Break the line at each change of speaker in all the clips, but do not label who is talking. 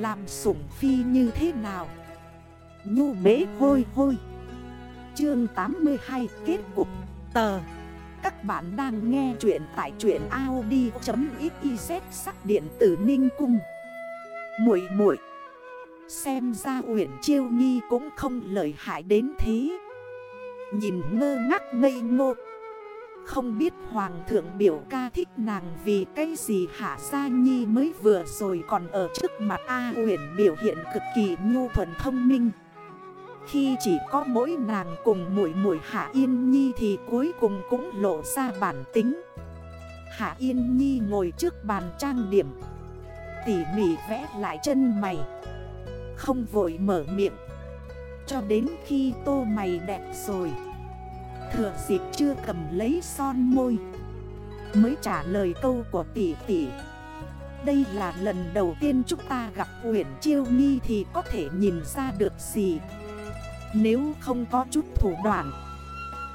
Làm sủng phi như thế nào? Nhu bế hôi hôi. Chương 82 kết cục. Tờ. Các bạn đang nghe chuyện tại chuyện Audi.xyz sắc điện tử Ninh Cung. Muội muội. Xem ra Uyển Chiêu Nhi cũng không lợi hại đến thế. Nhìn ngơ ngác ngây ngô. Không biết Hoàng thượng biểu ca thích nàng vì cái gì Hạ Gia Nhi mới vừa rồi còn ở trước mặt A Uyển biểu hiện cực kỳ nhu thuần thông minh. Khi chỉ có mỗi nàng cùng mũi mũi Hạ Yên Nhi thì cuối cùng cũng lộ ra bản tính. Hạ Yên Nhi ngồi trước bàn trang điểm, Tỉ mỉ vẽ lại chân mày, Không vội mở miệng. Cho đến khi tô mày đẹp rồi Thừa dịp chưa cầm lấy son môi. Mới trả lời câu của tỷ tỷ. Đây là lần đầu tiên chúng ta gặp Uyển Chiêu Nghi thì có thể nhìn ra được gì? Nếu không có chút thủ đoạn,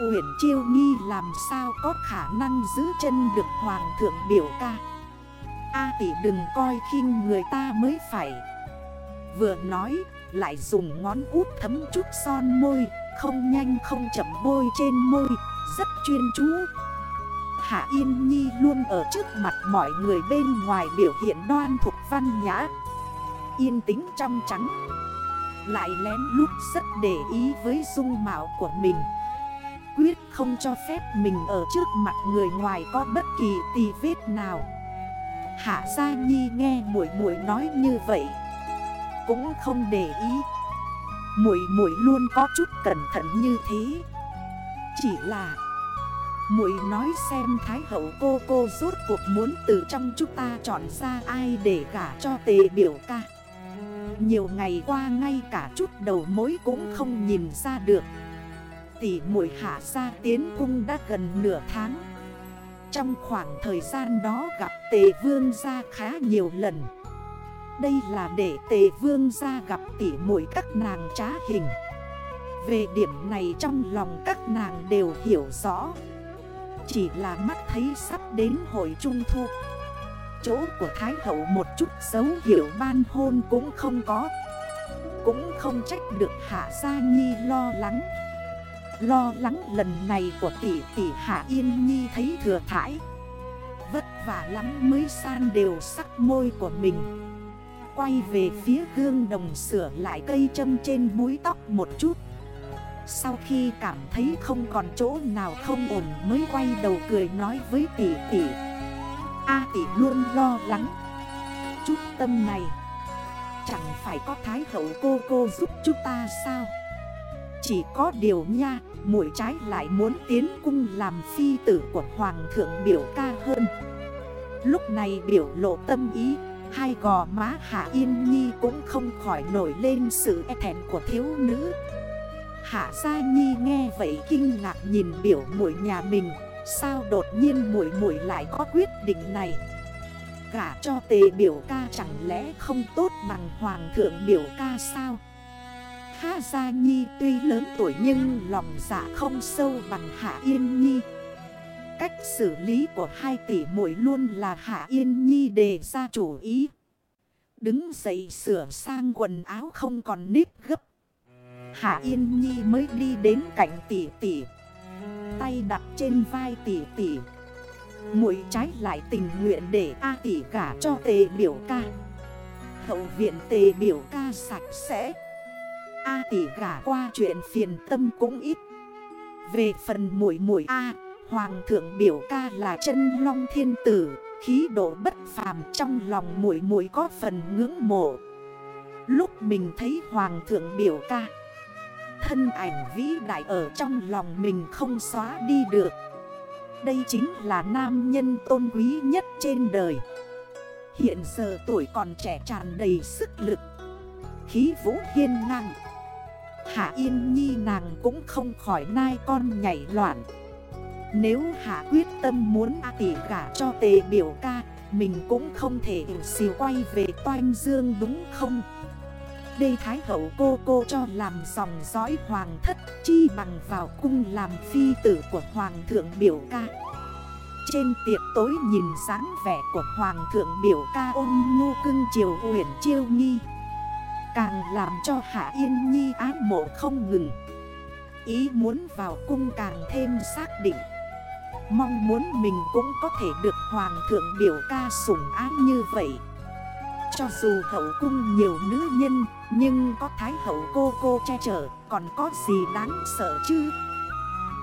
Uyển Chiêu Nghi làm sao có khả năng giữ chân được Hoàng thượng biểu ca? A tỷ đừng coi khinh người ta mới phải. Vừa nói, lại dùng ngón út thấm chút son môi. Không nhanh không chậm bôi trên môi, Rất chuyên chú. Hạ Yên Nhi luôn ở trước mặt mọi người bên ngoài biểu hiện đoan thuộc văn nhã. Yên tĩnh trong trắng, lại lén lút rất để ý với dung mạo của mình. Quyết không cho phép mình ở trước mặt người ngoài có bất kỳ tì vết nào. Hạ Gia Nhi nghe muội muội nói như vậy, Cũng không để ý muội muội luôn có chút cẩn thận như thế. Chỉ là, muội nói xem Thái hậu cô cô rốt cuộc muốn từ trong chúng ta chọn ra ai để gả cho tề biểu ca. Nhiều ngày qua ngay cả chút đầu mối cũng không nhìn ra được. Tỷ muội hạ ra tiến cung đã gần nửa tháng. Trong khoảng thời gian đó gặp tề vương ra khá nhiều lần. Đây là để tề vương ra gặp tỷ muội các nàng trá hình. Về điểm này trong lòng các nàng đều hiểu rõ. Chỉ là mắt thấy sắp đến hội trung thu. Chỗ của Thái Hậu một chút dấu hiệu ban hôn cũng không có. Cũng không trách được Hạ Gia Nhi lo lắng. Lo lắng lần này của tỷ tỷ Hạ Yên Nhi thấy thừa thải. Vất vả lắm mới san đều sắc môi của mình. Quay về phía gương đồng sửa lại cây châm trên mũi tóc một chút. Sau khi cảm thấy không còn chỗ nào không ổn mới quay đầu cười nói với tỷ tỷ. A tỷ luôn lo lắng. Chút tâm này, Chẳng phải có thái hậu cô cô giúp chúng ta sao? Chỉ có điều nha Mũi trái lại muốn tiến cung làm phi tử của hoàng thượng biểu ca hơn. Lúc này biểu lộ tâm ý Hai gò má Hạ Yên Nhi cũng không khỏi nổi lên sự e thẹn của thiếu nữ. Hạ Gia Nhi nghe vậy kinh ngạc nhìn biểu mũi nhà mình. Sao đột nhiên muội muội lại có quyết định này? Gả cho tề biểu ca chẳng lẽ không tốt bằng hoàng thượng biểu ca sao? Hạ Gia Nhi tuy lớn tuổi nhưng lòng dạ không sâu bằng Hạ Yên Nhi. Cách xử lý của hai tỷ muội luôn là Hạ Yên Nhi đề ra chủ ý. Đứng dậy sửa sang quần áo không còn nếp gấp. Hạ Yên Nhi mới đi đến cạnh tỷ tỷ. Tay đặt trên vai tỷ tỷ. Mũi trái lại tình nguyện để A tỷ cả cho tề biểu ca. Hậu viện tề biểu ca sạch sẽ. A tỷ gả qua chuyện phiền tâm cũng ít. Về phần mũi mũi A Hoàng thượng biểu ca là chân long thiên tử, Khí độ bất phàm trong lòng muội muội có phần ngưỡng mộ. Lúc mình thấy hoàng thượng biểu ca, Thân ảnh vĩ đại ở trong lòng mình không xóa đi được. Đây chính là nam nhân tôn quý nhất trên đời. Hiện giờ tuổi còn trẻ tràn đầy sức lực, Khí vũ hiên ngang. Hạ Yên Nhi nàng cũng không khỏi nai con nhảy loạn. Nếu Hạ quyết tâm muốn A tỷ gả cho tề biểu ca, Mình cũng không thể xìu quay về toanh dương đúng không? Đê Thái Hậu cô cô cho làm dòng dõi hoàng thất, chi bằng vào cung làm phi tử của hoàng thượng biểu ca. Trên tiệc tối nhìn dáng vẻ của Hoàng thượng biểu ca ôn nhu cưng chiều uyển chiêu nghi. Càng làm cho Hạ Yên Nhi ái mộ không ngừng. Ý muốn vào cung càng thêm xác định. Mong muốn mình cũng có thể được Hoàng thượng biểu ca sủng ái như vậy. Cho dù hậu cung nhiều nữ nhân, Nhưng có thái hậu cô cô che chở, Còn có gì đáng sợ chứ?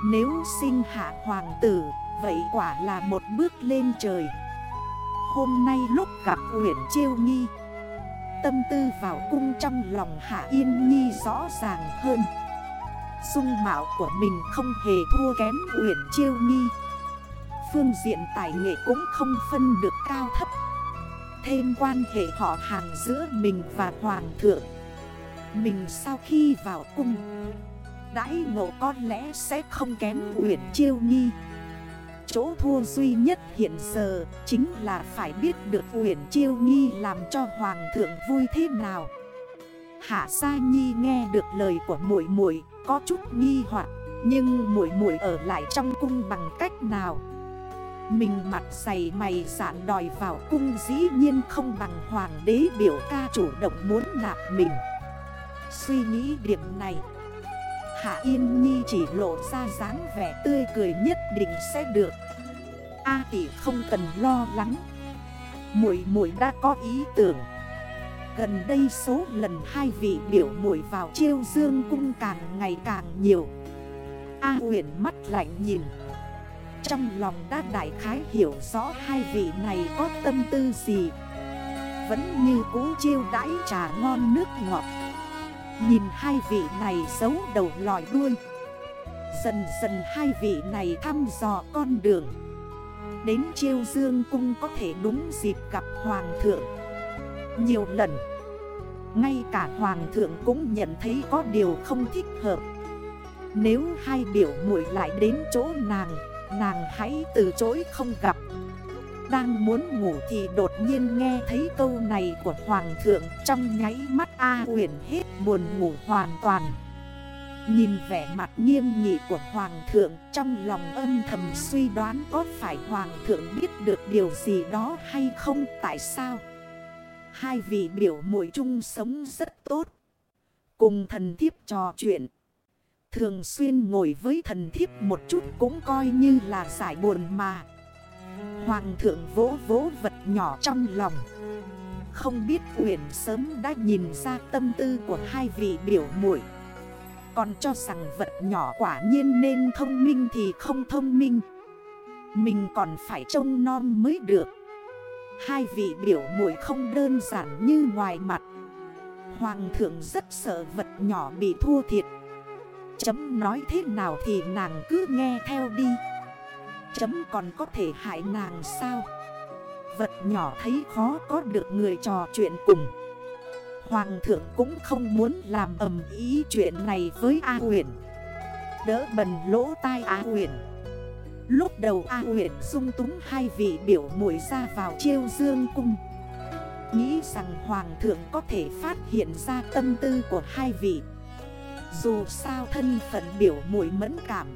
Nếu sinh hạ hoàng tử, Vậy quả là một bước lên trời. Hôm nay lúc gặp Uyển Chiêu Nghi, Tâm tư vào cung trong lòng Hạ Yên Nhi rõ ràng hơn. Dung mạo của mình không hề thua kém Uyển Chiêu Nghi. Phương diện tài nghệ cũng không phân được cao thấp Thêm quan hệ họ hàng giữa mình và Hoàng thượng Mình sau khi vào cung Đãi ngộ có lẽ sẽ không kém Uyển Chiêu Nghi Chỗ thua duy nhất hiện giờ chính là phải biết được Uyển Chiêu Nghi làm cho Hoàng thượng vui thế nào. Hạ Sa Nhi nghe được lời của muội muội có chút nghi hoặc, nhưng muội muội ở lại trong cung bằng cách nào? Mình mặt dày mày giản đòi vào cung dĩ nhiên không bằng hoàng đế biểu ca chủ động muốn nạp mình. Suy nghĩ điểm này. Hạ Yên Nhi chỉ lộ ra dáng vẻ tươi cười nhất định sẽ được A tỷ không cần lo lắng Muội muội đã có ý tưởng Gần đây số lần hai vị biểu muội vào chiêu dương cung càng ngày càng nhiều A huyền mắt lạnh nhìn trong lòng đã đại khái hiểu rõ hai vị này có tâm tư gì. Vẫn như cũ chiêu đãi trà ngon nước ngọt. Nhìn hai vị này giấu đầu lòi đuôi. Dần dần hai vị này thăm dò con đường. Đến chiêu dương cung có thể đúng dịp gặp hoàng thượng. Nhiều lần, Ngay cả hoàng thượng cũng nhận thấy có điều không thích hợp. Nếu hai biểu muội lại đến chỗ nàng Nàng hãy từ chối không gặp. Đang muốn ngủ thì đột nhiên nghe thấy câu này của Hoàng thượng. Trong nháy mắt A huyền hết buồn ngủ hoàn toàn. Nhìn vẻ mặt nghiêm nghị của Hoàng thượng, Trong lòng âm thầm suy đoán có phải Hoàng thượng biết được điều gì đó hay không, Tại sao? Hai vị biểu muội chung sống rất tốt. Cùng thần thiếp trò chuyện Thường xuyên ngồi với thần thiếp một chút cũng coi như là giải buồn mà. Hoàng thượng vỗ vỗ vật nhỏ trong lòng. Không biết Uyển sớm đã nhìn ra tâm tư của hai vị biểu muội. Còn cho rằng vật nhỏ quả nhiên nên thông minh thì không thông minh. Mình còn phải trông non mới được. Hai vị biểu muội không đơn giản như ngoài mặt. Hoàng thượng rất sợ vật nhỏ bị thua thiệt. Chấm nói thế nào thì nàng cứ nghe theo đi. Chấm còn có thể hại nàng sao? Vật nhỏ thấy khó có được người trò chuyện cùng. Hoàng thượng cũng không muốn làm ầm ý chuyện này với A huyền. Đỡ bần lỗ tai A huyền. Lúc đầu A huyền sung túng hai vị biểu mũi ra vào chiêu dương cung. Nghĩ rằng Hoàng thượng có thể phát hiện ra tâm tư của hai vị. Dù sao thân phận biểu mũi mẫn cảm.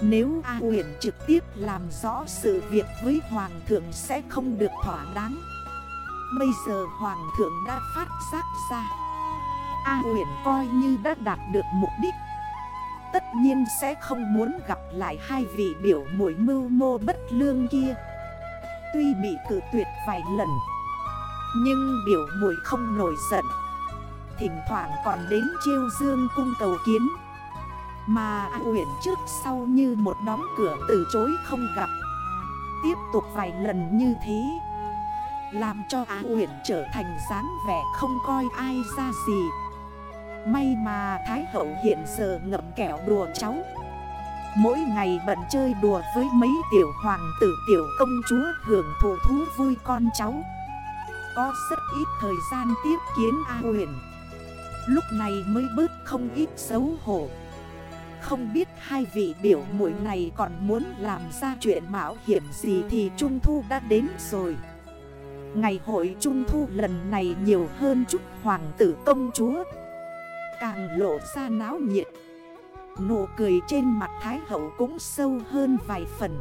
Nếu A huyền trực tiếp làm rõ sự việc với Hoàng thượng sẽ không được thỏa đáng. Bây giờ Hoàng thượng đã phát giác ra. A huyền coi như đã đạt được mục đích. Tất nhiên sẽ không muốn gặp lại hai vị biểu mũi mưu mô bất lương kia. Tuy bị cử tuyệt vài lần, Nhưng biểu mũi không nổi giận. Thỉnh thoảng còn đến chiêu dương cung cầu kiến. Mà A Uyển trước sau như một đóng cửa từ chối không gặp. Tiếp tục vài lần như thế, Làm cho A Uyển trở thành dáng vẻ không coi ai ra gì. May mà Thái Hậu hiện giờ ngậm kẹo đùa cháu. Mỗi ngày bận chơi đùa với mấy tiểu hoàng tử, tiểu công chúa hưởng thụ thú vui con cháu. Có rất ít thời gian tiếp kiến A huyền Lúc này mới bớt không ít xấu hổ. Không biết hai vị biểu mũi này còn muốn làm ra chuyện mạo hiểm gì thì Trung Thu đã đến rồi. Ngày hội Trung Thu lần này nhiều hơn chút hoàng tử công chúa. Càng lộ ra náo nhiệt. Nụ cười trên mặt Thái Hậu cũng sâu hơn vài phần.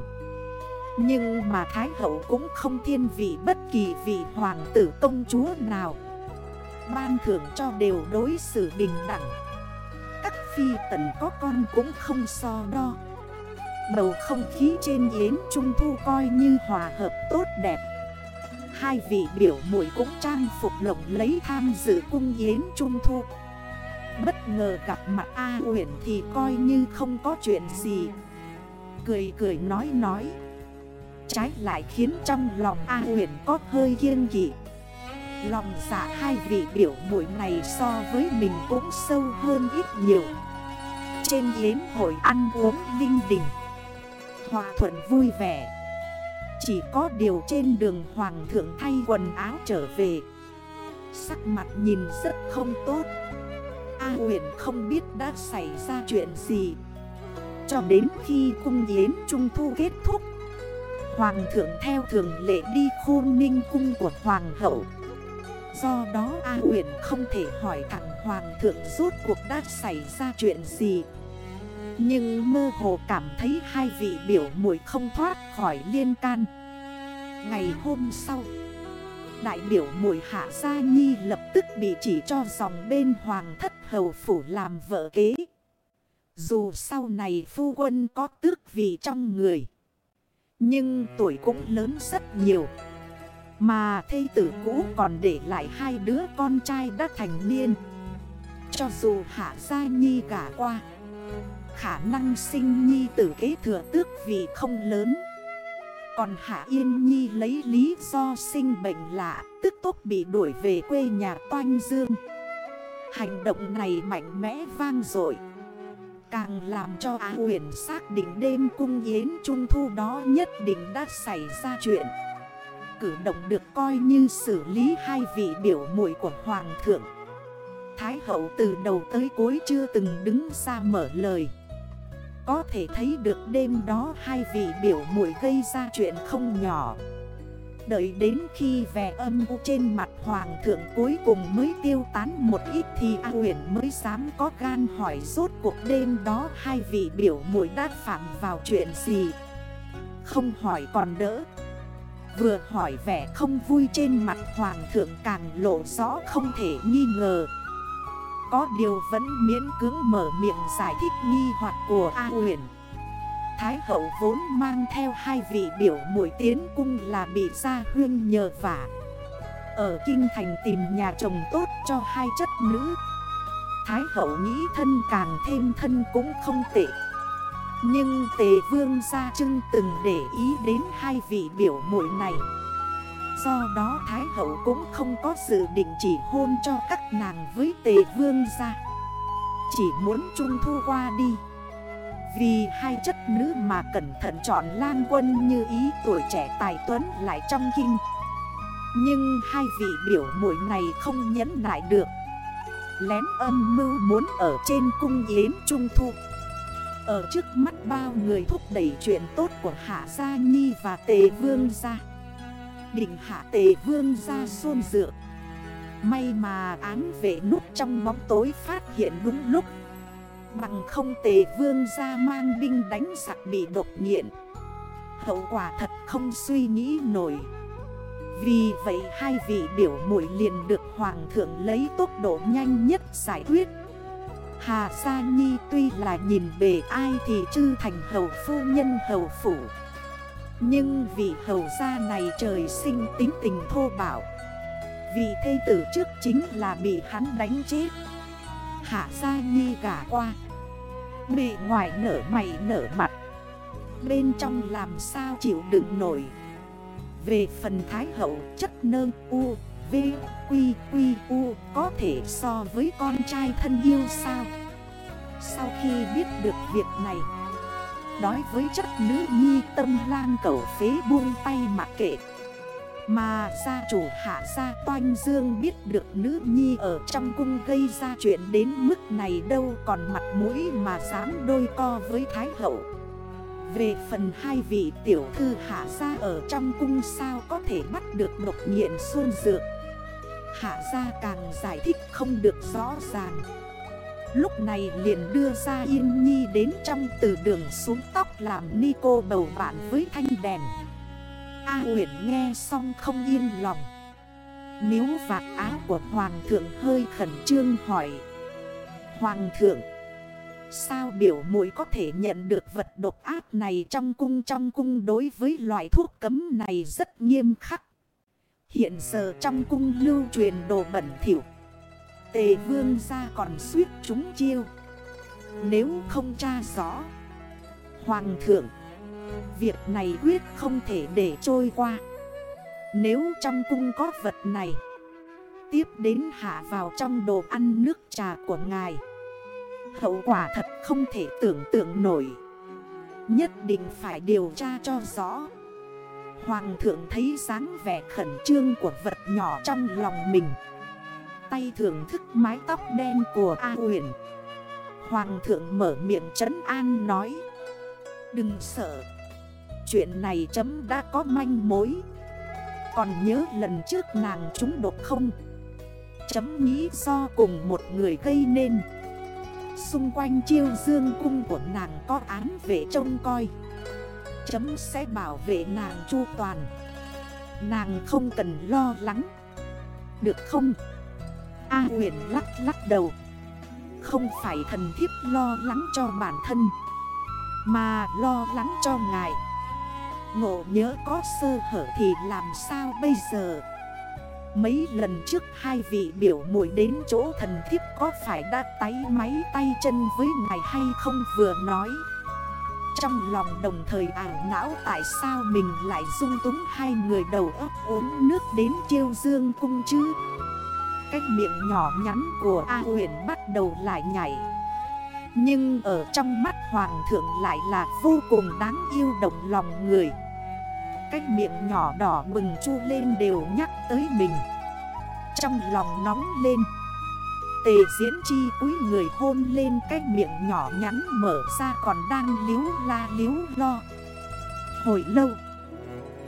Nhưng mà Thái Hậu cũng không thiên vị bất kỳ vị hoàng tử công chúa nào. Ban thưởng cho đều đối xử bình đẳng. Các phi tần có con cũng không so đo. Bầu không khí trên yến trung thu coi như hòa hợp tốt đẹp. Hai vị biểu muội cũng trang phục lộng lấy tham dự cung yến trung thu. Bất ngờ gặp mặt A Uyển thì coi như không có chuyện gì. Cười cười nói nói. Trái lại khiến trong lòng A uyển có hơi kiên kỵ. Lòng dạ hai vị biểu mũi này so với mình cũng sâu hơn ít nhiều. Trên yến hội ăn uống linh đình Hòa thuận vui vẻ. Chỉ có điều trên đường hoàng thượng thay quần áo trở về, Sắc mặt nhìn rất không tốt. A huyền không biết đã xảy ra chuyện gì. Cho đến khi cung yến trung thu kết thúc, Hoàng thượng theo thường lệ đi khôn ninh cung của hoàng hậu. Do đó A huyền không thể hỏi thẳng hoàng thượng rốt cuộc đã xảy ra chuyện gì. Nhưng mơ hồ cảm thấy hai vị biểu muội không thoát khỏi liên can. Ngày hôm sau, Đại biểu muội Hạ Gia Nhi lập tức bị chỉ cho dòng bên hoàng thất hầu phủ làm vợ kế. Dù sau này phu quân có tước vì trong người, nhưng tuổi cũng lớn rất nhiều. Mà thê tử cũ còn để lại hai đứa con trai đã thành niên. Cho dù hạ gia nhi gả qua, Khả năng sinh nhi tử kế thừa tước vì không lớn. Còn Hạ Yên Nhi lấy lý do sinh bệnh lạ, Tức tốc bị đuổi về quê nhà Toanh Dương. Hành động này mạnh mẽ vang dội, Càng làm cho Á huyền xác định đêm cung yến trung thu đó nhất định đã xảy ra chuyện. Cử động được coi như xử lý hai vị biểu muội của Hoàng thượng. Thái hậu từ đầu tới cuối chưa từng đứng ra mở lời. Có thể thấy được đêm đó hai vị biểu muội gây ra chuyện không nhỏ. Đợi đến khi vẻ âm u trên mặt hoàng thượng cuối cùng mới tiêu tán một ít Thì A huyền mới dám có gan hỏi rốt cuộc đêm đó hai vị biểu muội đã phạm vào chuyện gì. Không hỏi còn đỡ. Vừa hỏi vẻ không vui trên mặt hoàng thượng càng lộ rõ không thể nghi ngờ. Có điều vẫn miễn cưỡng mở miệng giải thích nghi hoặc của A huyền Thái hậu vốn mang theo hai vị biểu mũi tiến cung là bị gia huyên nhờ vả. Ở kinh thành tìm nhà chồng tốt cho hai chất nữ. Thái hậu nghĩ thân càng thêm thân cũng không tệ. Nhưng tề vương gia trưng từng để ý đến hai vị biểu muội này. Do đó Thái hậu cũng không có dự định chỉ hôn cho các nàng với tề vương gia. Chỉ muốn trung thu qua đi. Vì hai chất nữ mà cẩn thận chọn lan quân như ý tuổi trẻ tài tuấn lại trong kinh. Nhưng hai vị biểu muội này không nhẫn nại được. Lén âm mưu muốn ở trên cung yến trung thu. Ở trước mắt bao người thúc đẩy chuyện tốt của Hạ Gia Nhi và Tề Vương Gia. Định Hạ Tề Vương Gia xôn dựa May mà án vệ nút trong bóng tối phát hiện đúng lúc. Bằng không tề vương gia mang binh đánh sặc bị độc nghiện. Hậu quả thật không suy nghĩ nổi. Vì vậy hai vị biểu mũi liền được hoàng thượng lấy tốc độ nhanh nhất giải quyết. Hà Sa Nhi tuy là nhìn bề ai thì chư thành hầu phu nhân hầu phủ. Nhưng vị hầu gia này trời sinh tính tình thô bạo, Vì thê tử trước chính là bị hắn đánh chết. Hạ Sa Nhi gả qua Bề ngoài nở mày nở mặt Bên trong làm sao chịu đựng nổi. Về phần Thái Hậu chất nơ U V Quy Quy U Có thể so với con trai thân yêu sao? Sau khi biết được việc này, Đối với chất nữ nhi tâm lang cầu phế buông tay mặc kệ mà gia chủ hạ gia toanh dương biết được nữ nhi ở trong cung gây ra chuyện đến mức này đâu còn mặt mũi mà dám đôi co với thái hậu. Về phần hai vị tiểu thư hạ gia ở trong cung sao có thể bắt được độc nghiện xuân dược? Hạ ra càng giải thích không được rõ ràng. Lúc này liền đưa ra Yên Nhi đến trong từ đường xuống tóc làm ni cô bầu bạn với thanh đèn. A huyện nghe xong không yên lòng. Miếu vạt áo của Hoàng thượng hơi khẩn trương hỏi. Hoàng thượng, Sao biểu mũi có thể nhận được vật độc ác này trong cung? Trong cung đối với loại thuốc cấm này rất nghiêm khắc. Hiện giờ trong cung lưu truyền đồ bẩn thiểu Tề vương ra còn suýt chúng chiêu. Nếu không tra rõ. Hoàng thượng, Việc này quyết không thể để trôi qua. Nếu trong cung có vật này, Tiếp đến hạ vào trong đồ ăn nước trà của ngài. Hậu quả thật không thể tưởng tượng nổi. Nhất định phải điều tra cho rõ. Hoàng thượng thấy dáng vẻ khẩn trương của vật nhỏ trong lòng mình. Tay thưởng thức mái tóc đen của A huyền Hoàng thượng mở miệng trấn an nói, Đừng sợ, Chuyện này chấm đã có manh mối. Còn nhớ lần trước nàng trúng độc không? Chấm nghĩ do cùng một người gây nên. Xung quanh chiêu dương cung của nàng có án vệ trông coi. Chấm sẽ bảo vệ nàng chu toàn. Nàng không cần lo lắng. Được không? A huyền lắc lắc đầu. Không phải thần thiếp lo lắng cho bản thân, Mà lo lắng cho ngài. Ngộ nhớ có sơ hở thì làm sao bây giờ? Mấy lần trước hai vị biểu muội đến chỗ thần thiếp có phải đã tay máy tay chân với ngài hay không vừa nói? Trong lòng đồng thời ảo não tại sao mình lại dung túng hai người đầu ấp uống nước đến chiêu dương cung chứ? Cái miệng nhỏ nhắn của A huyền bắt đầu lại nhảy. Nhưng ở trong mắt hoàng thượng lại là vô cùng đáng yêu động lòng người. Cái miệng nhỏ đỏ bừng chu lên đều nhắc tới mình. Trong lòng nóng lên Tề diễn chi cúi người hôn lên cái miệng nhỏ nhắn mở ra còn đang liếu la liếu lo. Hồi lâu,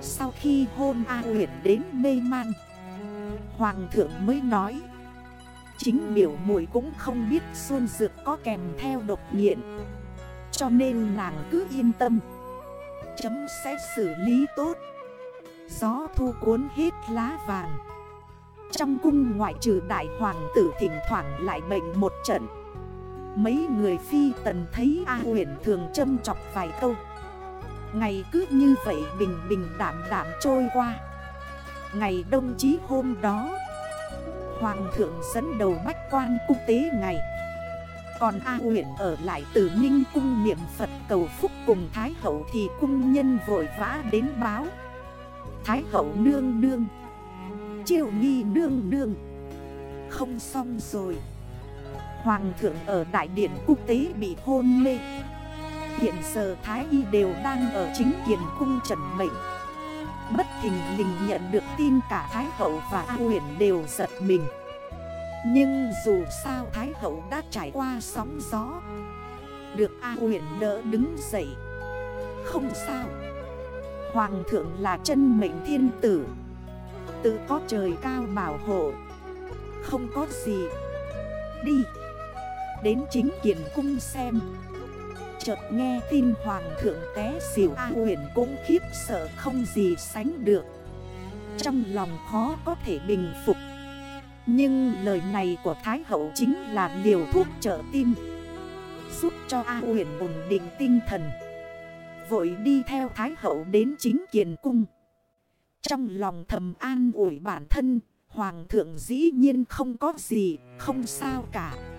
Sau khi hôn A Nguyễn đến mê man, Hoàng thượng mới nói, Chính biểu muội cũng không biết xuân dược có kèm theo độc nghiện, Cho nên nàng cứ yên tâm, Chấm sẽ xử lý tốt. Gió thu cuốn hết lá vàng trong cung ngoại trừ đại hoàng tử thỉnh thoảng lại bệnh một trận. Mấy người phi tần thấy A huyền thường châm chọc vài câu. Ngày cứ như vậy bình bình đảm đảm trôi qua. Ngày đông chí hôm đó, Hoàng thượng dẫn đầu bách quan cung tế ngày. Còn A huyện ở lại từ Ninh cung niệm Phật cầu phúc cùng Thái Hậu thì cung nhân vội vã đến báo. Thái Hậu nương nương Triều nghi nương nương. Không xong rồi. Hoàng thượng ở đại điện quốc tế bị hôn mê. Hiện giờ Thái Y đều đang ở chính kiền cung trần mệnh. Bất thình lình nhận được tin cả Thái Hậu và A huyền đều giật mình. Nhưng dù sao Thái Hậu đã trải qua sóng gió. Được A huyền đỡ đứng dậy. Không sao. Hoàng thượng là chân mệnh thiên tử. Tự có trời cao bảo hộ. Không có gì. Đi. Đến chính kiện cung xem. Chợt nghe tin hoàng thượng té xỉu A huyền cũng khiếp sợ không gì sánh được. Trong lòng khó có thể bình phục. Nhưng lời này của Thái Hậu chính là liều thuốc trợ tim. Giúp cho A huyền ổn định tinh thần. Vội đi theo Thái Hậu đến chính kiền cung. Trong lòng thầm an ủi bản thân Hoàng thượng dĩ nhiên không có gì, không sao cả.